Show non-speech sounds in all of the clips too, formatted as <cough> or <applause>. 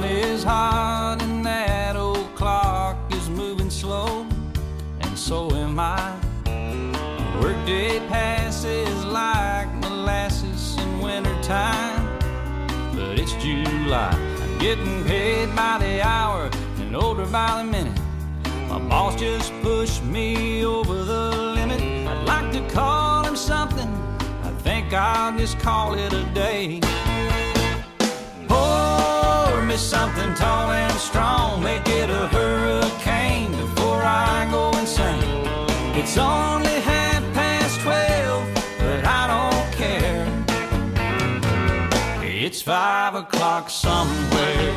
sun is hot and that old clock is moving slow, and so am I. Workday passes like molasses in wintertime, but it's July. I'm getting paid by the hour and older by the minute. My boss just pushed me over the limit. I'd like to call him something. I think I'll just call it a day. Oh, me something tall and strong. Make it a hurricane before I go insane. It's only half past twelve, but I don't care. It's five o'clock somewhere.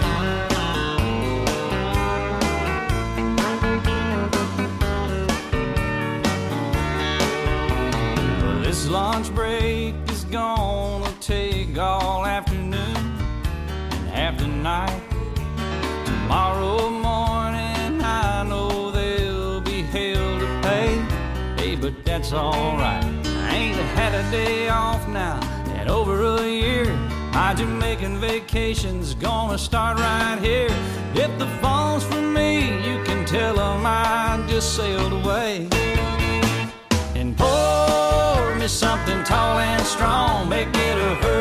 This lunch break is gonna take all afternoon and half the night. Tomorrow morning, I know there'll be hell to pay. Hey, but that's alright. I ain't had a day off now in over a year. My Jamaican vacation's gonna start right here. If the phone's for me, you can tell 'em I just sailed away and pour me something tall and strong. Make it a hurricane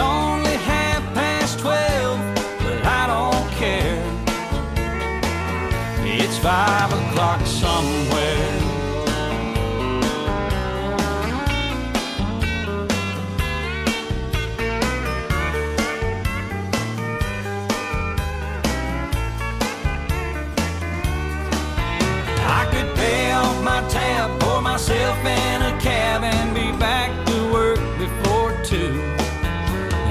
only half past twelve, but I don't care. It's five o'clock somewhere.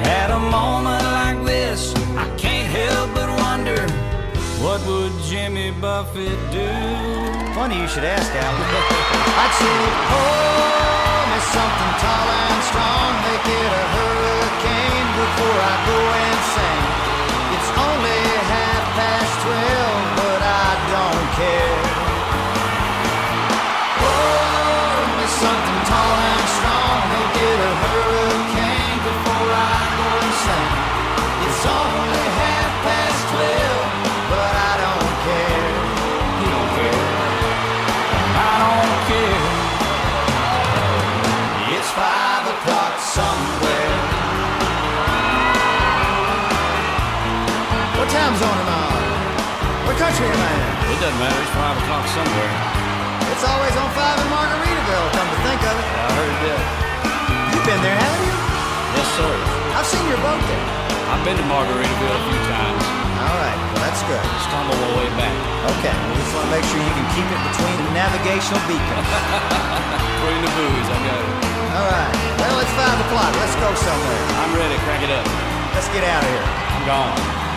At a moment like this, I can't help but wonder what would Jimmy Buffett do? Funny you should ask, Alan. <laughs> I'd say, oh, pour me something tall and strong, make it a hurricane before I go five o'clock somewhere. What time zone am I on? What country am I in? It doesn't matter. It's five o'clock somewhere. It's always on five in Margaritaville, come to think of it. I heard that. You've been there, haven't you? Yes, sir. I've seen your boat there. I've been to Margaritaville a few times. All right, well, that's good. Stumble my way back. Okay, we just want to make sure you can keep it between the navigational beacons. <laughs> Between the buoys, I got it. O'clock. Let's go somewhere. I'm ready. Crank it up. Let's get out of here. I'm gone.